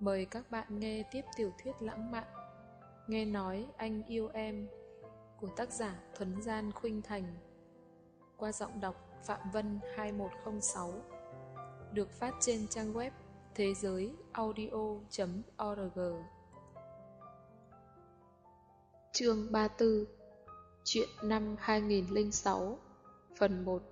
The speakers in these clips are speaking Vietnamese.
Mời các bạn nghe tiếp tiểu thuyết lãng mạn. Nghe nói anh yêu em, của tác giả Thuấn Gian Khuynh Thành, qua giọng đọc Phạm Vân 2106 được phát trên trang web thế giới audio.org Chương 34 Chuyện năm 2006 Phần 1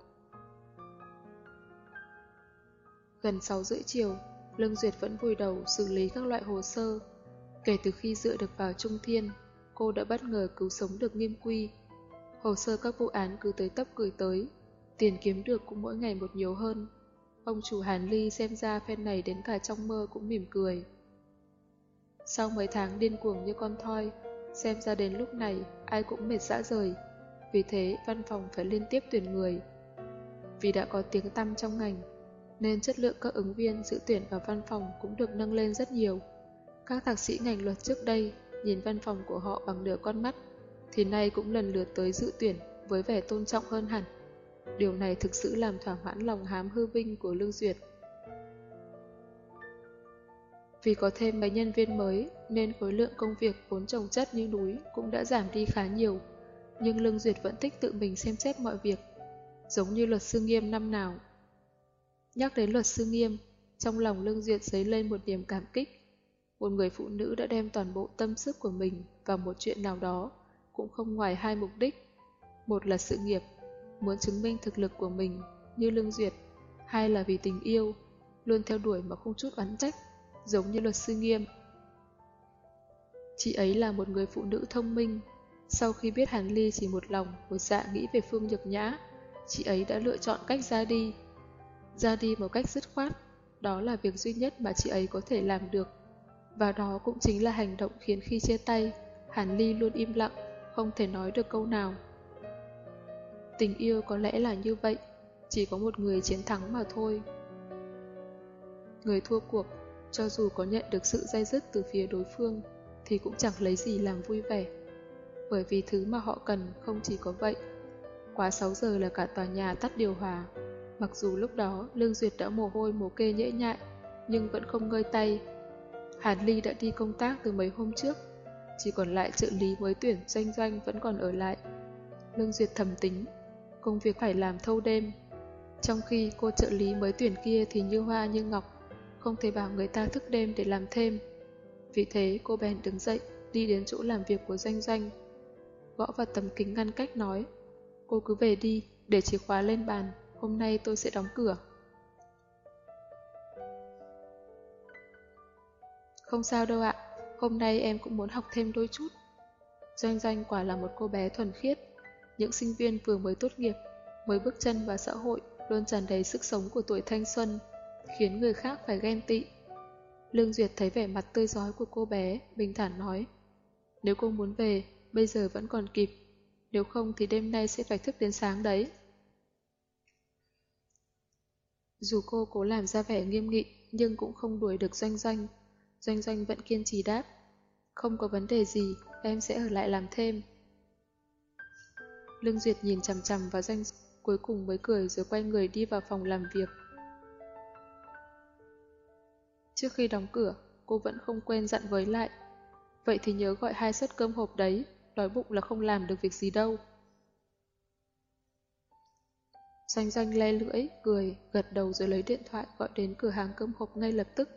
Gần 6 rưỡi chiều Lương Duyệt vẫn vùi đầu xử lý các loại hồ sơ. Kể từ khi dựa được vào Trung Thiên, cô đã bất ngờ cứu sống được nghiêm quy. Hồ sơ các vụ án cứ tới tấp gửi tới, tiền kiếm được cũng mỗi ngày một nhiều hơn. Ông chủ Hàn Ly xem ra phen này đến cả trong mơ cũng mỉm cười. Sau mấy tháng điên cuồng như con thoi, xem ra đến lúc này ai cũng mệt dã rời. Vì thế văn phòng phải liên tiếp tuyển người. Vì đã có tiếng tăm trong ngành, nên chất lượng các ứng viên dự tuyển vào văn phòng cũng được nâng lên rất nhiều. Các thạc sĩ ngành luật trước đây nhìn văn phòng của họ bằng nửa con mắt, thì nay cũng lần lượt tới dự tuyển với vẻ tôn trọng hơn hẳn. Điều này thực sự làm thỏa mãn lòng hám hư vinh của Lương Duyệt. Vì có thêm mấy nhân viên mới nên khối lượng công việc vốn trồng chất như núi cũng đã giảm đi khá nhiều. Nhưng Lương Duyệt vẫn thích tự mình xem xét mọi việc, giống như luật sư nghiêm năm nào Nhắc đến luật sư nghiêm, trong lòng Lương Duyệt dấy lên một niềm cảm kích. Một người phụ nữ đã đem toàn bộ tâm sức của mình vào một chuyện nào đó, cũng không ngoài hai mục đích. Một là sự nghiệp, muốn chứng minh thực lực của mình như Lương Duyệt, hai là vì tình yêu, luôn theo đuổi mà không chút oán trách, giống như luật sư nghiêm. Chị ấy là một người phụ nữ thông minh. Sau khi biết Hàn Ly chỉ một lòng, một dạ nghĩ về Phương Nhược Nhã, chị ấy đã lựa chọn cách ra đi ra đi một cách dứt khoát. Đó là việc duy nhất mà chị ấy có thể làm được. Và đó cũng chính là hành động khiến khi chia tay, Hàn Ly luôn im lặng, không thể nói được câu nào. Tình yêu có lẽ là như vậy, chỉ có một người chiến thắng mà thôi. Người thua cuộc, cho dù có nhận được sự dây dứt từ phía đối phương, thì cũng chẳng lấy gì làm vui vẻ. Bởi vì thứ mà họ cần không chỉ có vậy. Quá 6 giờ là cả tòa nhà tắt điều hòa, Mặc dù lúc đó Lương Duyệt đã mồ hôi mồ kê nhễ nhại, nhưng vẫn không ngơi tay. Hàn Ly đã đi công tác từ mấy hôm trước, chỉ còn lại trợ lý mới tuyển doanh doanh vẫn còn ở lại. Lương Duyệt thầm tính, công việc phải làm thâu đêm. Trong khi cô trợ lý mới tuyển kia thì như hoa như ngọc, không thể bảo người ta thức đêm để làm thêm. Vì thế cô bèn đứng dậy, đi đến chỗ làm việc của doanh doanh. Gõ vào tấm kính ngăn cách nói, cô cứ về đi, để chìa khóa lên bàn, hôm nay tôi sẽ đóng cửa. Không sao đâu ạ, hôm nay em cũng muốn học thêm đôi chút. Doanh Doanh quả là một cô bé thuần khiết. Những sinh viên vừa mới tốt nghiệp, mới bước chân vào xã hội, luôn tràn đầy sức sống của tuổi thanh xuân, khiến người khác phải ghen tị. Lương Duyệt thấy vẻ mặt tươi giói của cô bé, bình thản nói. Nếu cô muốn về, bây giờ vẫn còn kịp. Nếu không thì đêm nay sẽ phải thức đến sáng đấy. Dù cô cố làm ra vẻ nghiêm nghị, nhưng cũng không đuổi được Doanh Doanh. Doanh Doanh vẫn kiên trì đáp. Không có vấn đề gì, em sẽ ở lại làm thêm. Lương Duyệt nhìn chằm chằm vào Doanh cuối cùng mới cười rồi quay người đi vào phòng làm việc. Trước khi đóng cửa, cô vẫn không quên dặn với lại. Vậy thì nhớ gọi hai suất cơm hộp đấy, đói bụng là không làm được việc gì đâu. Doanh doanh le lưỡi, cười, gật đầu rồi lấy điện thoại gọi đến cửa hàng cơm hộp ngay lập tức.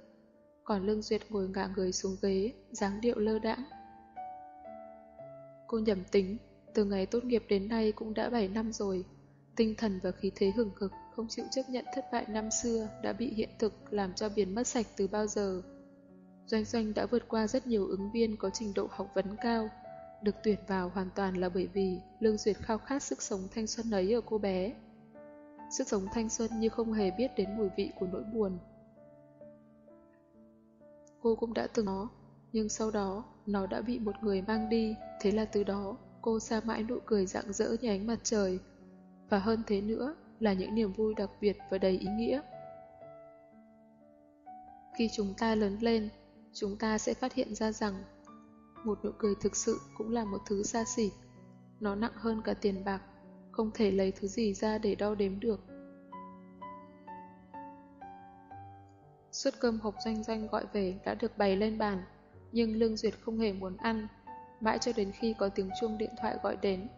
Còn Lương Duyệt ngồi ngả người xuống ghế, dáng điệu lơ đãng. Cô nhầm tính, từ ngày tốt nghiệp đến nay cũng đã 7 năm rồi. Tinh thần và khí thế hừng hực, không chịu chấp nhận thất bại năm xưa đã bị hiện thực làm cho biến mất sạch từ bao giờ. Doanh doanh đã vượt qua rất nhiều ứng viên có trình độ học vấn cao. Được tuyển vào hoàn toàn là bởi vì Lương Duyệt khao khát sức sống thanh xuân ấy ở cô bé sức sống thanh xuân như không hề biết đến mùi vị của nỗi buồn. Cô cũng đã từng nó, nhưng sau đó nó đã bị một người mang đi, thế là từ đó cô xa mãi nụ cười rạng rỡ như ánh mặt trời. Và hơn thế nữa là những niềm vui đặc biệt và đầy ý nghĩa. Khi chúng ta lớn lên, chúng ta sẽ phát hiện ra rằng một nụ cười thực sự cũng là một thứ xa xỉ. Nó nặng hơn cả tiền bạc không thể lấy thứ gì ra để đo đếm được. Suất cơm hộp doanh doanh gọi về đã được bày lên bàn, nhưng Lương Duyệt không hề muốn ăn, mãi cho đến khi có tiếng chuông điện thoại gọi đến.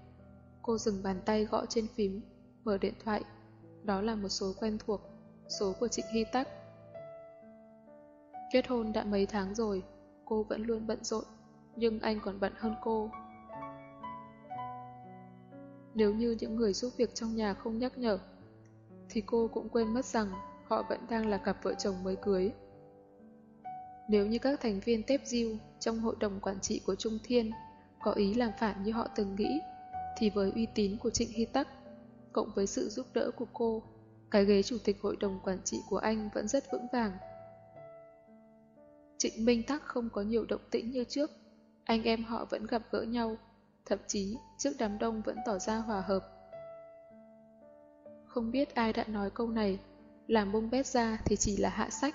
Cô dừng bàn tay gõ trên phím, mở điện thoại. Đó là một số quen thuộc, số của Trịnh Hy Tắc. Kết hôn đã mấy tháng rồi, cô vẫn luôn bận rộn, nhưng anh còn bận hơn cô. Nếu như những người giúp việc trong nhà không nhắc nhở, thì cô cũng quên mất rằng họ vẫn đang là cặp vợ chồng mới cưới. Nếu như các thành viên tép diêu trong hội đồng quản trị của Trung Thiên có ý làm phản như họ từng nghĩ, thì với uy tín của Trịnh Hy Tắc, cộng với sự giúp đỡ của cô, cái ghế chủ tịch hội đồng quản trị của anh vẫn rất vững vàng. Trịnh Minh Tắc không có nhiều động tĩnh như trước, anh em họ vẫn gặp gỡ nhau, thậm chí trước đám đông vẫn tỏ ra hòa hợp. Không biết ai đã nói câu này, làm bông bét ra thì chỉ là hạ sách,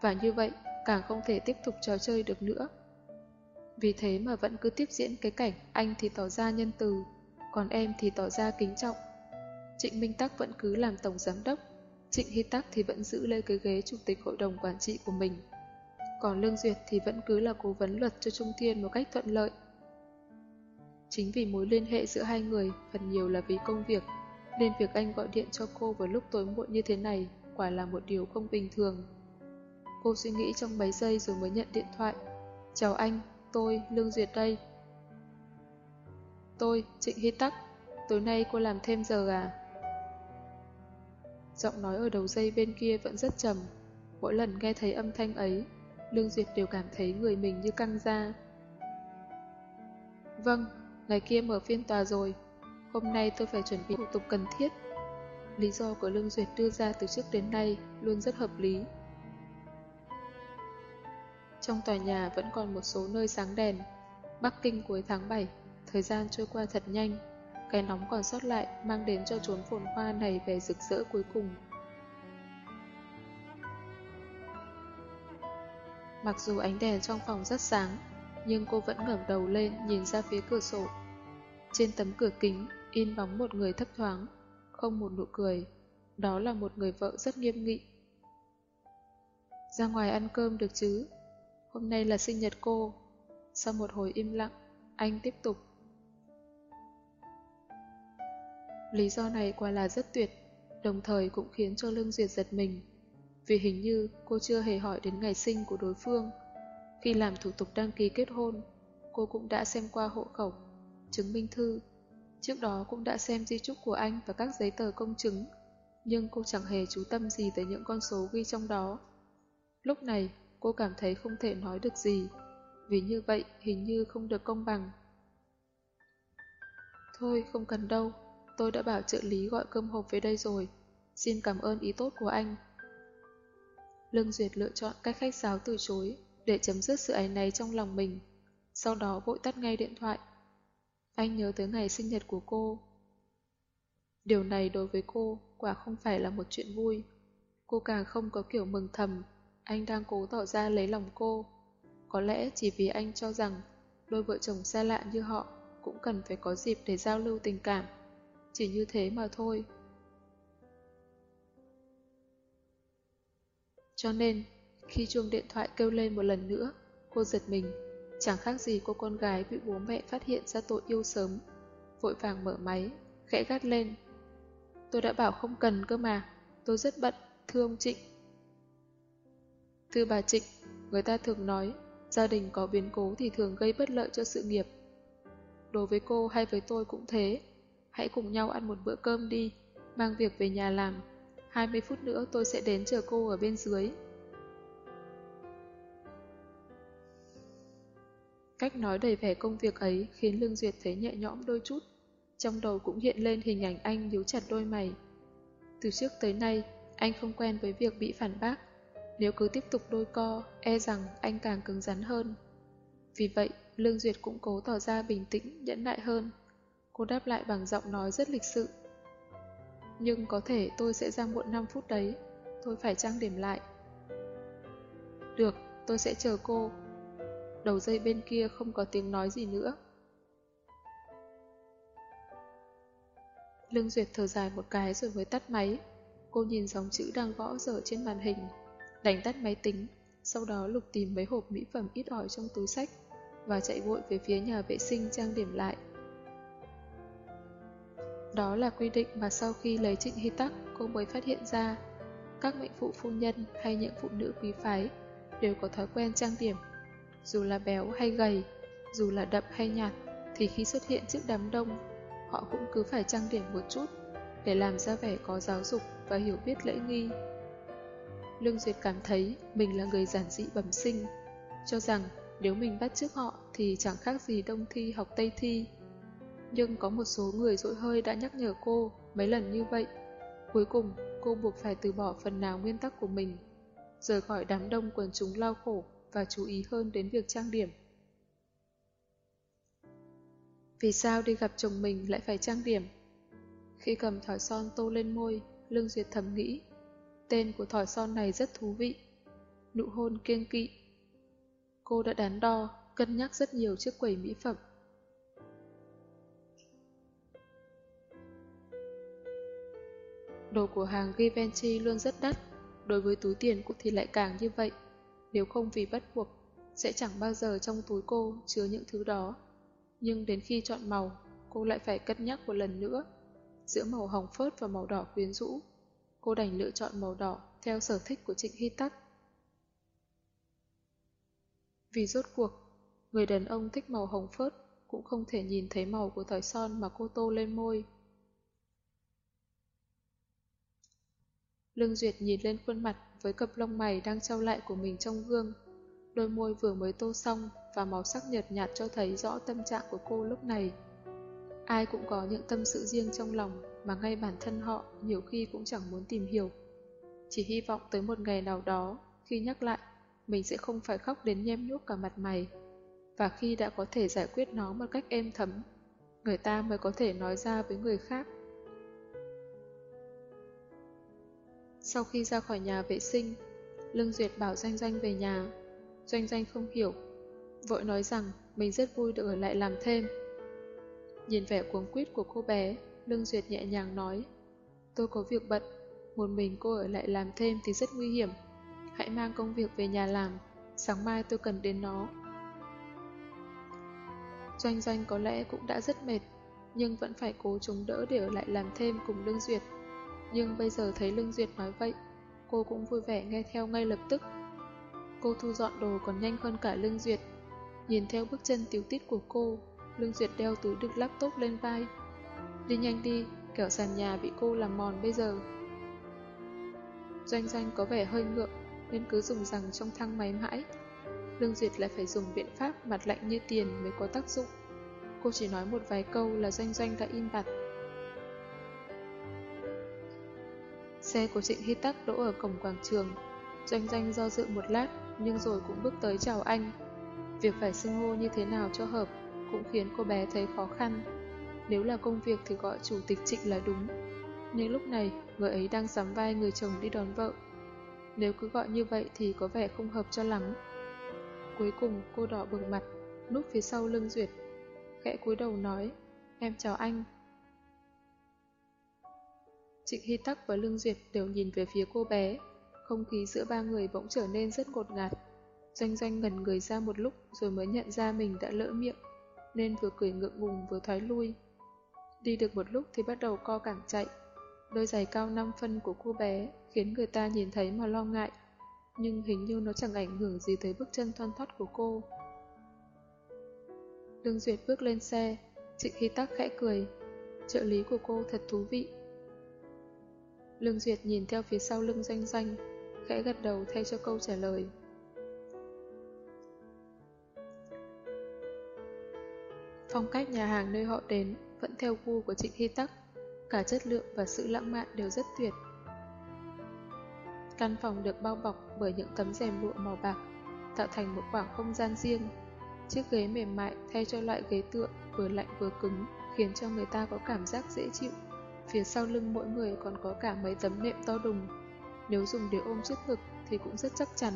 và như vậy càng không thể tiếp tục trò chơi được nữa. Vì thế mà vẫn cứ tiếp diễn cái cảnh anh thì tỏ ra nhân từ, còn em thì tỏ ra kính trọng. Trịnh Minh Tắc vẫn cứ làm tổng giám đốc, Trịnh Hy Tắc thì vẫn giữ lên cái ghế chủ tịch hội đồng quản trị của mình. Còn Lương Duyệt thì vẫn cứ là cố vấn luật cho Trung Thiên một cách thuận lợi. Chính vì mối liên hệ giữa hai người phần nhiều là vì công việc, nên việc anh gọi điện cho cô vào lúc tối muộn như thế này quả là một điều không bình thường. Cô suy nghĩ trong mấy giây rồi mới nhận điện thoại. Chào anh, tôi, Lương Duyệt đây. Tôi, Trịnh Hy Tắc, tối nay cô làm thêm giờ à? Giọng nói ở đầu dây bên kia vẫn rất trầm. Mỗi lần nghe thấy âm thanh ấy, Lương Duyệt đều cảm thấy người mình như căng ra. Vâng, ngày kia mở phiên tòa rồi. Hôm nay tôi phải chuẩn bị thủ tục cần thiết. Lý do của Lương Duyệt đưa ra từ trước đến nay luôn rất hợp lý. Trong tòa nhà vẫn còn một số nơi sáng đèn. Bắc Kinh cuối tháng 7, thời gian trôi qua thật nhanh. Cái nóng còn sót lại mang đến cho chốn phồn hoa này về rực rỡ cuối cùng. Mặc dù ánh đèn trong phòng rất sáng, nhưng cô vẫn ngẩng đầu lên nhìn ra phía cửa sổ. Trên tấm cửa kính, in bóng một người thấp thoáng, không một nụ cười. Đó là một người vợ rất nghiêm nghị. Ra ngoài ăn cơm được chứ? Hôm nay là sinh nhật cô. Sau một hồi im lặng, anh tiếp tục. Lý do này quả là rất tuyệt, đồng thời cũng khiến cho Lương Duyệt giật mình. Vì hình như cô chưa hề hỏi đến ngày sinh của đối phương. Khi làm thủ tục đăng ký kết hôn, cô cũng đã xem qua hộ khẩu, chứng minh thư. Trước đó cũng đã xem di chúc của anh và các giấy tờ công chứng, nhưng cô chẳng hề chú tâm gì tới những con số ghi trong đó. Lúc này, cô cảm thấy không thể nói được gì, vì như vậy hình như không được công bằng. Thôi, không cần đâu, tôi đã bảo trợ lý gọi cơm hộp về đây rồi, xin cảm ơn ý tốt của anh. Lương Duyệt lựa chọn cách khách sáo từ chối để chấm dứt sự áy náy trong lòng mình, sau đó vội tắt ngay điện thoại. Anh nhớ tới ngày sinh nhật của cô. Điều này đối với cô quả không phải là một chuyện vui. Cô càng không có kiểu mừng thầm anh đang cố tỏ ra lấy lòng cô. Có lẽ chỉ vì anh cho rằng đôi vợ chồng xa lạ như họ cũng cần phải có dịp để giao lưu tình cảm. Chỉ như thế mà thôi. Cho nên, khi chuông điện thoại kêu lên một lần nữa, cô giật mình. Chẳng khác gì cô con gái bị bố mẹ phát hiện ra tội yêu sớm. Vội vàng mở máy, khẽ gắt lên. Tôi đã bảo không cần cơ mà, tôi rất bận, thưa ông Trịnh. Thưa bà Trịnh, người ta thường nói, gia đình có biến cố thì thường gây bất lợi cho sự nghiệp. Đối với cô hay với tôi cũng thế. Hãy cùng nhau ăn một bữa cơm đi, mang việc về nhà làm. 20 phút nữa tôi sẽ đến chờ cô ở bên dưới. Cách nói đầy vẻ công việc ấy khiến Lương Duyệt thấy nhẹ nhõm đôi chút. Trong đầu cũng hiện lên hình ảnh anh nhíu chặt đôi mày. Từ trước tới nay, anh không quen với việc bị phản bác. Nếu cứ tiếp tục đôi co, e rằng anh càng cứng rắn hơn. Vì vậy, Lương Duyệt cũng cố tỏ ra bình tĩnh, nhẫn nại hơn. Cô đáp lại bằng giọng nói rất lịch sự. Nhưng có thể tôi sẽ ra muộn 5 phút đấy, tôi phải trang điểm lại. Được, tôi sẽ chờ cô. Đầu dây bên kia không có tiếng nói gì nữa. Lương Duyệt thở dài một cái rồi mới tắt máy. Cô nhìn dòng chữ đang gõ dở trên màn hình đánh tắt máy tính, sau đó lục tìm mấy hộp mỹ phẩm ít ỏi trong túi sách và chạy vội về phía nhà vệ sinh trang điểm lại. Đó là quy định mà sau khi lấy Trịnh Hy Tắc, cô mới phát hiện ra. Các mệnh phụ phu nhân hay những phụ nữ quý phái đều có thói quen trang điểm. Dù là béo hay gầy, dù là đậm hay nhạt, thì khi xuất hiện trước đám đông, họ cũng cứ phải trang điểm một chút để làm ra vẻ có giáo dục và hiểu biết lễ nghi. Lương Duyệt cảm thấy mình là người giản dị bẩm sinh, cho rằng nếu mình bắt trước họ thì chẳng khác gì đông thi học tây thi. Nhưng có một số người dỗi hơi đã nhắc nhở cô mấy lần như vậy. Cuối cùng, cô buộc phải từ bỏ phần nào nguyên tắc của mình, rời khỏi đám đông quần chúng lao khổ và chú ý hơn đến việc trang điểm. Vì sao đi gặp chồng mình lại phải trang điểm? Khi cầm thỏi son tô lên môi, Lương Duyệt thầm nghĩ, tên của thỏi son này rất thú vị. Nụ hôn kiêng kỵ. Cô đã đắn đo, cân nhắc rất nhiều chiếc quầy mỹ phẩm. Đồ của hàng Givenchy luôn rất đắt, đối với túi tiền cũng thì lại càng như vậy. Nếu không vì bắt buộc, sẽ chẳng bao giờ trong túi cô chứa những thứ đó. Nhưng đến khi chọn màu, cô lại phải cân nhắc một lần nữa. Giữa màu hồng phớt và màu đỏ quyến rũ, cô đành lựa chọn màu đỏ theo sở thích của Trịnh Hy Tắc. Vì rốt cuộc, người đàn ông thích màu hồng phớt cũng không thể nhìn thấy màu của thỏi son mà cô tô lên môi. Lương Duyệt nhìn lên khuôn mặt với cặp lông mày đang trao lại của mình trong gương. Đôi môi vừa mới tô xong và màu sắc nhợt nhạt cho thấy rõ tâm trạng của cô lúc này. Ai cũng có những tâm sự riêng trong lòng mà ngay bản thân họ nhiều khi cũng chẳng muốn tìm hiểu. Chỉ hy vọng tới một ngày nào đó, khi nhắc lại, mình sẽ không phải khóc đến nhem nhuốc cả mặt mày. Và khi đã có thể giải quyết nó một cách êm thấm, người ta mới có thể nói ra với người khác. Sau khi ra khỏi nhà vệ sinh, Lương Duyệt bảo Doanh Doanh về nhà. Doanh Doanh không hiểu, vội nói rằng mình rất vui được ở lại làm thêm. Nhìn vẻ cuống quýt của cô bé, Lương Duyệt nhẹ nhàng nói, tôi có việc bận, một mình cô ở lại làm thêm thì rất nguy hiểm. Hãy mang công việc về nhà làm, sáng mai tôi cần đến nó. Doanh Doanh có lẽ cũng đã rất mệt, nhưng vẫn phải cố chống đỡ để ở lại làm thêm cùng Lương Duyệt. Nhưng bây giờ thấy Lương Duyệt nói vậy, cô cũng vui vẻ nghe theo ngay lập tức. Cô thu dọn đồ còn nhanh hơn cả Lương Duyệt. Nhìn theo bước chân tiếu tít của cô, Lương Duyệt đeo túi đựng laptop lên vai. Đi nhanh đi, kẻo sàn nhà bị cô làm mòn bây giờ. Doanh doanh có vẻ hơi ngượng, nên cứ dùng rằng trong thang máy mãi. Lương Duyệt lại phải dùng biện pháp mặt lạnh như tiền mới có tác dụng. Cô chỉ nói một vài câu là doanh doanh đã im bặt. Xe của Trịnh Hy Tắc đỗ ở cổng quảng trường. Doanh doanh do dự một lát, nhưng rồi cũng bước tới chào anh. Việc phải xưng hô như thế nào cho hợp cũng khiến cô bé thấy khó khăn. Nếu là công việc thì gọi chủ tịch Trịnh là đúng. Nhưng lúc này, người ấy đang sắm vai người chồng đi đón vợ. Nếu cứ gọi như vậy thì có vẻ không hợp cho lắm. Cuối cùng cô đỏ bừng mặt, núp phía sau lưng Duyệt. Khẽ cúi đầu nói, em chào anh. Trịnh Hy Tắc và Lương Duyệt đều nhìn về phía cô bé. Không khí giữa ba người bỗng trở nên rất ngột ngạt. Doanh doanh ngần người ra một lúc rồi mới nhận ra mình đã lỡ miệng, nên vừa cười ngượng ngùng vừa thoái lui. Đi được một lúc thì bắt đầu co cẳng chạy. Đôi giày cao 5 phân của cô bé khiến người ta nhìn thấy mà lo ngại, nhưng hình như nó chẳng ảnh hưởng gì tới bước chân thoăn thoát của cô. Lương Duyệt bước lên xe, Trịnh Hy Tắc khẽ cười. Trợ lý của cô thật thú vị. Lương Duyệt nhìn theo phía sau lưng doanh doanh, khẽ gật đầu thay cho câu trả lời. Phong cách nhà hàng nơi họ đến vẫn theo gu của Trịnh Hy Tắc, cả chất lượng và sự lãng mạn đều rất tuyệt. Căn phòng được bao bọc bởi những tấm rèm lụa màu bạc, tạo thành một khoảng không gian riêng. Chiếc ghế mềm mại thay cho loại ghế tựa vừa lạnh vừa cứng, khiến cho người ta có cảm giác dễ chịu. Phía sau lưng mỗi người còn có cả mấy tấm nệm to đùng. Nếu dùng để ôm trước ngực thì cũng rất chắc chắn.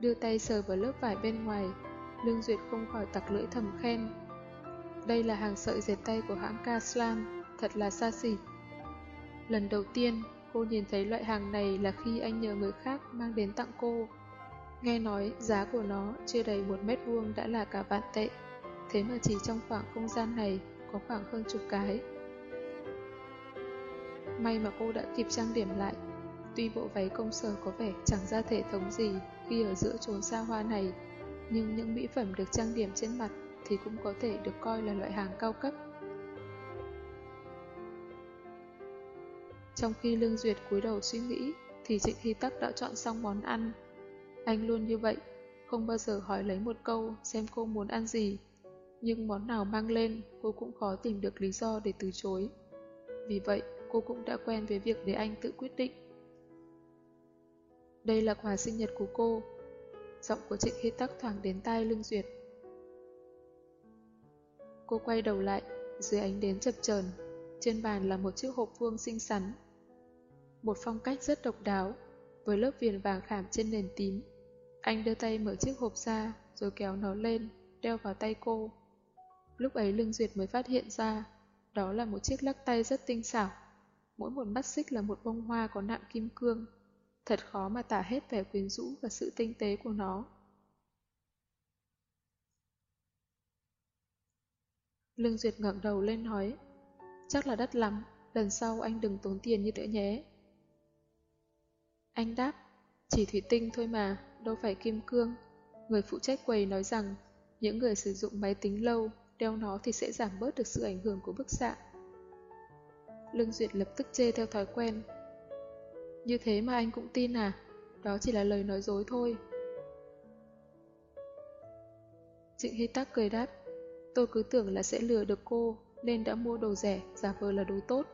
Đưa tay sờ vào lớp vải bên ngoài, Lương Duyệt không khỏi tặc lưỡi thầm khen. Đây là hàng sợi dệt tay của hãng Kaslan, thật là xa xỉ. Lần đầu tiên, cô nhìn thấy loại hàng này là khi anh nhờ người khác mang đến tặng cô. Nghe nói giá của nó chưa đầy một mét vuông đã là cả vạn tệ, thế mà chỉ trong khoảng không gian này có khoảng hơn chục cái. May mà cô đã kịp trang điểm lại, tuy bộ váy công sở có vẻ chẳng ra thể thống gì khi ở giữa chốn xa hoa này, nhưng những mỹ phẩm được trang điểm trên mặt thì cũng có thể được coi là loại hàng cao cấp. Trong khi Lương Duyệt cúi đầu suy nghĩ, thì Trịnh Hy Tắc đã chọn xong món ăn. Anh luôn như vậy, không bao giờ hỏi lấy một câu xem cô muốn ăn gì. Nhưng món nào mang lên, cô cũng khó tìm được lý do để từ chối. Vì vậy, cô cũng đã quen với việc để anh tự quyết định. Đây là quà sinh nhật của cô. Giọng của Trịnh Hy Tắc thoảng đến tai Lương Duyệt. Cô quay đầu lại, dưới ánh đến chập chờn trên bàn là một chiếc hộp vuông xinh xắn một phong cách rất độc đáo, với lớp viền vàng khảm trên nền tím. Anh đưa tay mở chiếc hộp ra, rồi kéo nó lên, đeo vào tay cô. Lúc ấy Lương Duyệt mới phát hiện ra, đó là một chiếc lắc tay rất tinh xảo. Mỗi một mắt xích là một bông hoa có nạm kim cương. Thật khó mà tả hết vẻ quyến rũ và sự tinh tế của nó. Lương Duyệt ngẩng đầu lên nói, chắc là đắt lắm, lần sau anh đừng tốn tiền như nữa nhé. Anh đáp, chỉ thủy tinh thôi mà, đâu phải kim cương. Người phụ trách quầy nói rằng, những người sử dụng máy tính lâu, đeo nó thì sẽ giảm bớt được sự ảnh hưởng của bức xạ. Lương Duyệt lập tức chê theo thói quen. Như thế mà anh cũng tin à? Đó chỉ là lời nói dối thôi. Trịnh Hy Tắc cười đáp, tôi cứ tưởng là sẽ lừa được cô, nên đã mua đồ rẻ, giả vờ là đồ tốt.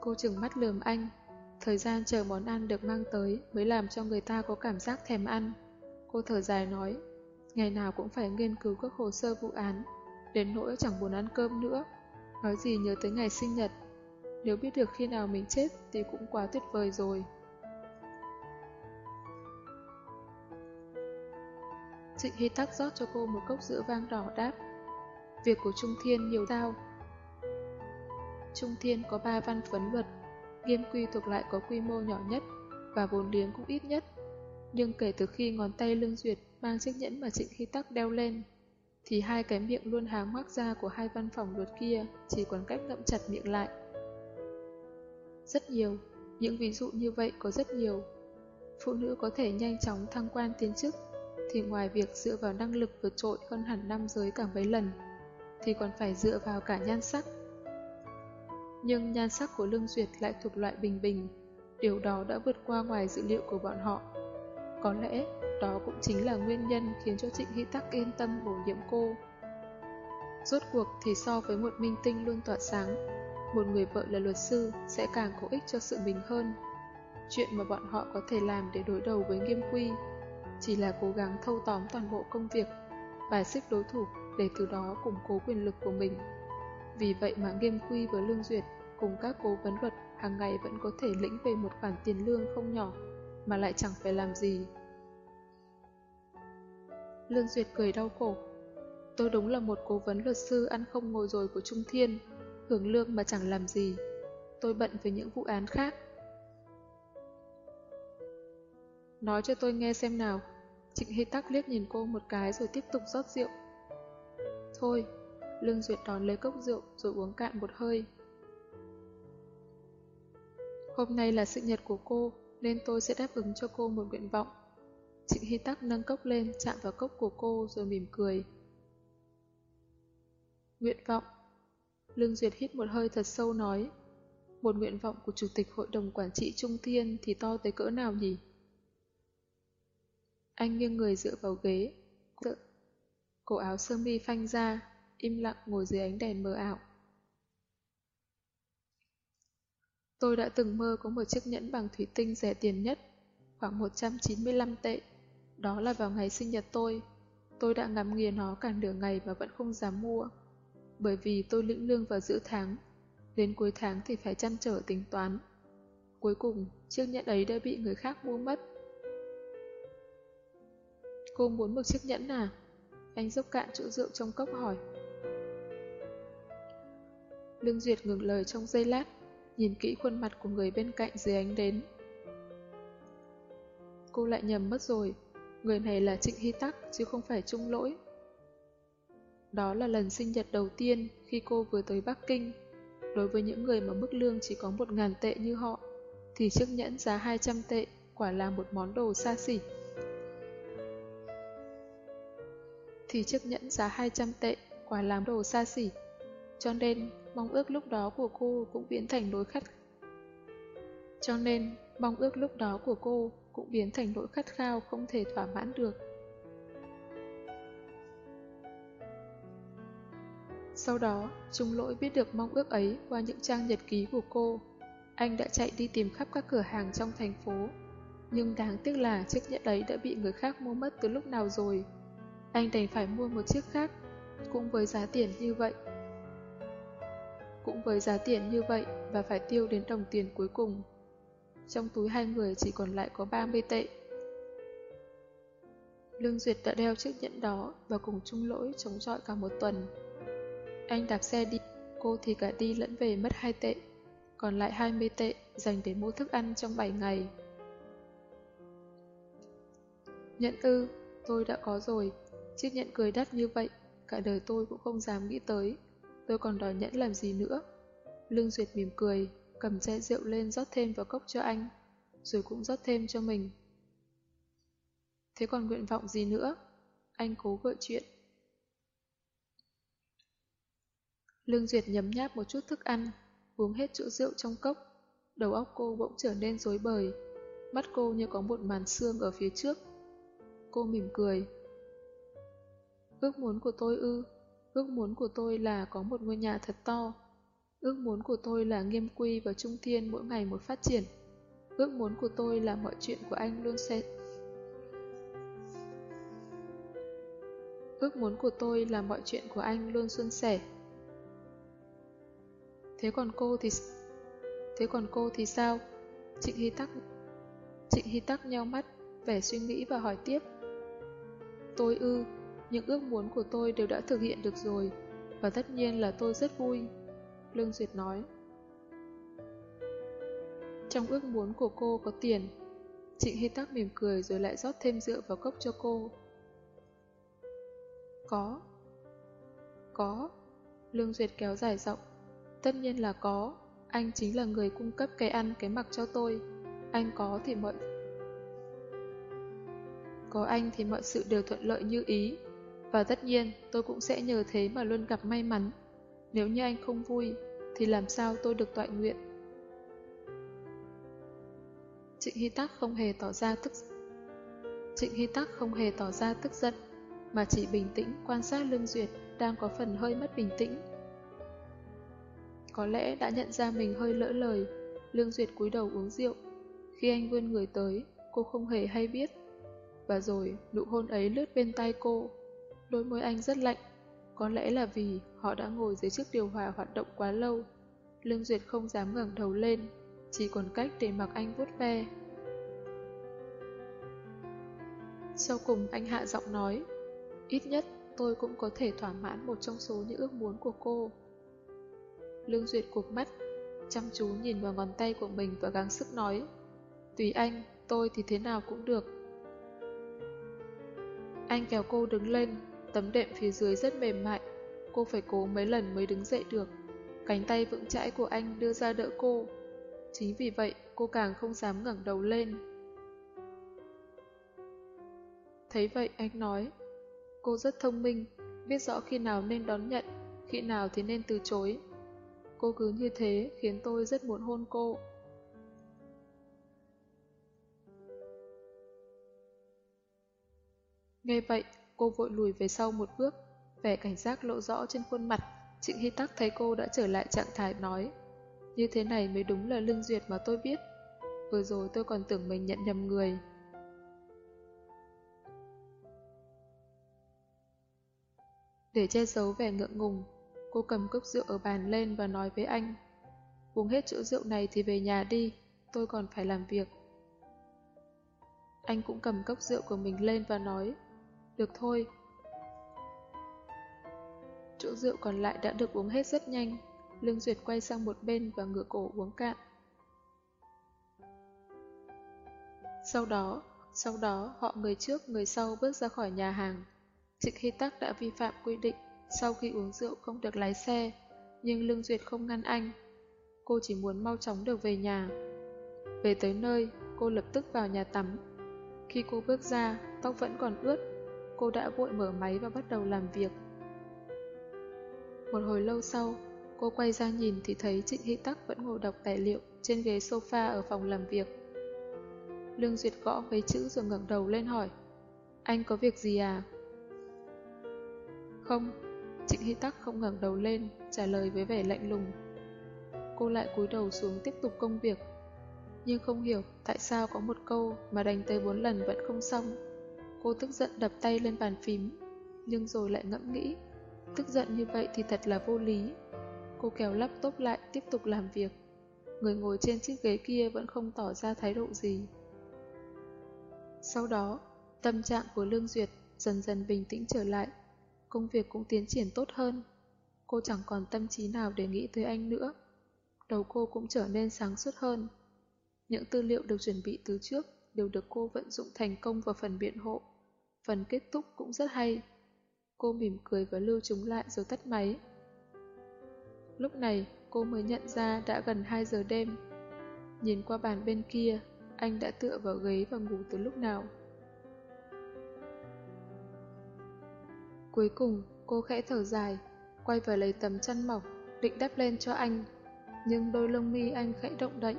Cô chừng mắt lườm anh. Thời gian chờ món ăn được mang tới mới làm cho người ta có cảm giác thèm ăn. Cô thở dài nói, ngày nào cũng phải nghiên cứu các hồ sơ vụ án, đến nỗi chẳng buồn ăn cơm nữa. Nói gì nhớ tới ngày sinh nhật. Nếu biết được khi nào mình chết thì cũng quá tuyệt vời rồi. Trịnh Hy Tắc rót cho cô một cốc sữa vang đỏ đáp. Việc của Trung Thiên nhiều sao, Trung Thiên có 3 văn phấn luật, nghiêm quy thuộc lại có quy mô nhỏ nhất và vốn liếng cũng ít nhất. Nhưng kể từ khi ngón tay lương duyệt mang chiếc nhẫn mà Trịnh Hy Tắc đeo lên, thì hai cái miệng luôn háng ngoác ra của hai văn phòng luật kia chỉ còn cách ngậm chặt miệng lại. Rất nhiều, những ví dụ như vậy có rất nhiều. Phụ nữ có thể nhanh chóng thăng quan tiến chức, thì ngoài việc dựa vào năng lực vượt trội hơn hẳn nam giới cả mấy lần, thì còn phải dựa vào cả nhan sắc nhưng nhan sắc của Lương Duyệt lại thuộc loại bình bình. Điều đó đã vượt qua ngoài dự liệu của bọn họ. Có lẽ đó cũng chính là nguyên nhân khiến cho Trịnh Hy Tắc yên tâm bổ nhiệm cô. Rốt cuộc thì so với một minh tinh luôn tỏa sáng, một người vợ là luật sư sẽ càng có ích cho sự mình hơn. Chuyện mà bọn họ có thể làm để đối đầu với nghiêm quy chỉ là cố gắng thâu tóm toàn bộ công việc, bài xích đối thủ để từ đó củng cố quyền lực của mình. Vì vậy mà Nghiêm Quy với Lương Duyệt cùng các cố vấn luật hàng ngày vẫn có thể lĩnh về một khoản tiền lương không nhỏ mà lại chẳng phải làm gì. Lương Duyệt cười đau khổ. Tôi đúng là một cố vấn luật sư ăn không ngồi rồi của Trung Thiên, hưởng lương mà chẳng làm gì. Tôi bận với những vụ án khác. Nói cho tôi nghe xem nào. Trịnh Hy Tắc liếc nhìn cô một cái rồi tiếp tục rót rượu. Thôi, Lương Duyệt đón lấy cốc rượu rồi uống cạn một hơi. Hôm nay là sinh nhật của cô, nên tôi sẽ đáp ứng cho cô một nguyện vọng. Trịnh Hy Tắc nâng cốc lên chạm vào cốc của cô rồi mỉm cười. Nguyện vọng Lương Duyệt hít một hơi thật sâu nói Một nguyện vọng của Chủ tịch Hội đồng Quản trị Trung Thiên thì to tới cỡ nào nhỉ? Anh nghiêng người dựa vào ghế. Cổ áo sơ mi phanh ra, im lặng ngồi dưới ánh đèn mờ ảo. Tôi đã từng mơ có một chiếc nhẫn bằng thủy tinh rẻ tiền nhất, khoảng 195 tệ. Đó là vào ngày sinh nhật tôi. Tôi đã ngắm nghía nó cả nửa ngày mà vẫn không dám mua. Bởi vì tôi lĩnh lương vào giữa tháng, đến cuối tháng thì phải chăn trở tính toán. Cuối cùng, chiếc nhẫn ấy đã bị người khác mua mất. Cô muốn một chiếc nhẫn à? Anh dốc cạn chỗ rượu trong cốc hỏi. Lương Duyệt ngừng lời trong giây lát, nhìn kỹ khuôn mặt của người bên cạnh dưới ánh đến. Cô lại nhầm mất rồi, người này là Trịnh Hy Tắc chứ không phải Trung Lỗi. Đó là lần sinh nhật đầu tiên khi cô vừa tới Bắc Kinh. Đối với những người mà mức lương chỉ có 1.000 tệ như họ, thì chiếc nhẫn giá 200 tệ quả là một món đồ xa xỉ. Thì chiếc nhẫn giá 200 tệ quả là đồ xa xỉ. Cho nên, mong ước lúc đó của cô cũng biến thành đối khát Cho nên, mong ước lúc đó của cô cũng biến thành nỗi khát khao không thể thỏa mãn được. Sau đó, Trung Lỗi biết được mong ước ấy qua những trang nhật ký của cô. Anh đã chạy đi tìm khắp các cửa hàng trong thành phố. Nhưng đáng tiếc là chiếc nhẫn ấy đã bị người khác mua mất từ lúc nào rồi. Anh đành phải mua một chiếc khác, cũng với giá tiền như vậy. Cũng với giá tiền như vậy và phải tiêu đến đồng tiền cuối cùng. Trong túi hai người chỉ còn lại có 30 tệ. Lương Duyệt đã đeo chiếc nhẫn đó và cùng chung lỗi chống chọi cả một tuần. Anh đạp xe đi, cô thì cả đi lẫn về mất 2 tệ, còn lại 20 tệ dành để mua thức ăn trong 7 ngày. Nhẫn ư, tôi đã có rồi, chiếc nhẫn cười đắt như vậy, cả đời tôi cũng không dám nghĩ tới, tôi còn đòi nhẫn làm gì nữa. Lương Duyệt mỉm cười, cầm chai rượu lên rót thêm vào cốc cho anh, rồi cũng rót thêm cho mình. Thế còn nguyện vọng gì nữa? Anh cố gợi chuyện. Lương Duyệt nhấm nháp một chút thức ăn, uống hết chỗ rượu trong cốc. Đầu óc cô bỗng trở nên rối bời, mắt cô như có một màn xương ở phía trước. Cô mỉm cười. Ước muốn của tôi ư, ước muốn của tôi là có một ngôi nhà thật to. Ước muốn của tôi là nghiêm quy và trung thiên mỗi ngày một phát triển. Ước muốn của tôi là mọi chuyện của anh luôn sẽ... Ước muốn của tôi là mọi chuyện của anh luôn suôn sẻ. Thế còn cô thì... Thế còn cô thì sao? Trịnh Hy Tắc... Trịnh Hy Tắc nheo mắt, vẻ suy nghĩ và hỏi tiếp. Tôi ư, những ước muốn của tôi đều đã thực hiện được rồi, và tất nhiên là tôi rất vui. Lương Duyệt nói. Trong ước muốn của cô có tiền, Trịnh Hy Tắc mỉm cười rồi lại rót thêm rượu vào cốc cho cô. Có. Có. Lương Duyệt kéo dài rộng. Tất nhiên là có, anh chính là người cung cấp cái ăn cái mặc cho tôi. Anh có thì mọi... Có anh thì mọi sự đều thuận lợi như ý. Và tất nhiên tôi cũng sẽ nhờ thế mà luôn gặp may mắn. Nếu như anh không vui, thì làm sao tôi được tọa nguyện? Trịnh Hy Tắc không hề tỏ ra tức Trịnh Hy Tắc không hề tỏ ra tức giận, mà chỉ bình tĩnh quan sát Lương Duyệt đang có phần hơi mất bình tĩnh. Có lẽ đã nhận ra mình hơi lỡ lời, Lương Duyệt cúi đầu uống rượu. Khi anh vươn người tới, cô không hề hay biết. Và rồi, nụ hôn ấy lướt bên tay cô. Đôi môi anh rất lạnh, có lẽ là vì họ đã ngồi dưới chiếc điều hòa hoạt động quá lâu. Lương Duyệt không dám ngẩng đầu lên, chỉ còn cách để mặc anh vuốt ve. Sau cùng anh hạ giọng nói, ít nhất tôi cũng có thể thỏa mãn một trong số những ước muốn của cô. Lương Duyệt cuộc mắt, chăm chú nhìn vào ngón tay của mình và gắng sức nói. Tùy anh, tôi thì thế nào cũng được. Anh kéo cô đứng lên, tấm đệm phía dưới rất mềm mại. Cô phải cố mấy lần mới đứng dậy được. Cánh tay vững chãi của anh đưa ra đỡ cô. Chính vì vậy, cô càng không dám ngẩng đầu lên. Thấy vậy, anh nói, cô rất thông minh, biết rõ khi nào nên đón nhận, khi nào thì nên từ chối. Cô cứ như thế khiến tôi rất muốn hôn cô. Nghe vậy, cô vội lùi về sau một bước, vẻ cảnh giác lộ rõ trên khuôn mặt. Trịnh Hy Tắc thấy cô đã trở lại trạng thái nói. Như thế này mới đúng là lương duyệt mà tôi biết. Vừa rồi tôi còn tưởng mình nhận nhầm người. Để che giấu vẻ ngượng ngùng, Cô cầm cốc rượu ở bàn lên và nói với anh. Uống hết chỗ rượu này thì về nhà đi, tôi còn phải làm việc. Anh cũng cầm cốc rượu của mình lên và nói, được thôi. Chỗ rượu còn lại đã được uống hết rất nhanh, Lương Duyệt quay sang một bên và ngửa cổ uống cạn. Sau đó, sau đó họ người trước người sau bước ra khỏi nhà hàng. Trịnh Hy Tắc đã vi phạm quy định sau khi uống rượu không được lái xe, nhưng Lương Duyệt không ngăn anh. Cô chỉ muốn mau chóng được về nhà. Về tới nơi, cô lập tức vào nhà tắm. Khi cô bước ra, tóc vẫn còn ướt. Cô đã vội mở máy và bắt đầu làm việc. Một hồi lâu sau, cô quay ra nhìn thì thấy Trịnh Hy Tắc vẫn ngồi đọc tài liệu trên ghế sofa ở phòng làm việc. Lương Duyệt gõ mấy chữ rồi ngẩng đầu lên hỏi. Anh có việc gì à? Không, Trịnh Hy Tắc không ngẩng đầu lên, trả lời với vẻ lạnh lùng. Cô lại cúi đầu xuống tiếp tục công việc, nhưng không hiểu tại sao có một câu mà đánh tới bốn lần vẫn không xong. Cô tức giận đập tay lên bàn phím, nhưng rồi lại ngẫm nghĩ, tức giận như vậy thì thật là vô lý. Cô kéo laptop lại tiếp tục làm việc. Người ngồi trên chiếc ghế kia vẫn không tỏ ra thái độ gì. Sau đó, tâm trạng của Lương Duyệt dần dần bình tĩnh trở lại. Công việc cũng tiến triển tốt hơn. Cô chẳng còn tâm trí nào để nghĩ tới anh nữa. Đầu cô cũng trở nên sáng suốt hơn. Những tư liệu được chuẩn bị từ trước đều được cô vận dụng thành công vào phần biện hộ. Phần kết thúc cũng rất hay. Cô mỉm cười và lưu chúng lại rồi tắt máy. Lúc này cô mới nhận ra đã gần 2 giờ đêm. Nhìn qua bàn bên kia, anh đã tựa vào ghế và ngủ từ lúc nào. Cuối cùng, cô khẽ thở dài, quay vào lấy tấm chăn mỏng, định đắp lên cho anh. Nhưng đôi lông mi anh khẽ động đậy.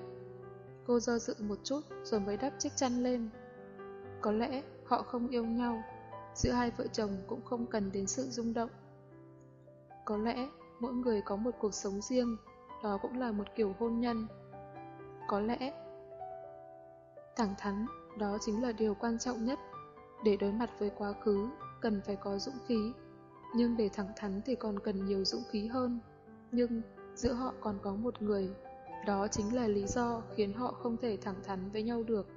Cô do dự một chút rồi mới đắp chiếc chăn lên. Có lẽ họ không yêu nhau, giữa hai vợ chồng cũng không cần đến sự rung động. Có lẽ mỗi người có một cuộc sống riêng, đó cũng là một kiểu hôn nhân. Có lẽ Thẳng thắn, đó chính là điều quan trọng nhất. Để đối mặt với quá khứ, cần phải có dũng khí. Nhưng để thẳng thắn thì còn cần nhiều dũng khí hơn. Nhưng giữa họ còn có một người. Đó chính là lý do khiến họ không thể thẳng thắn với nhau được.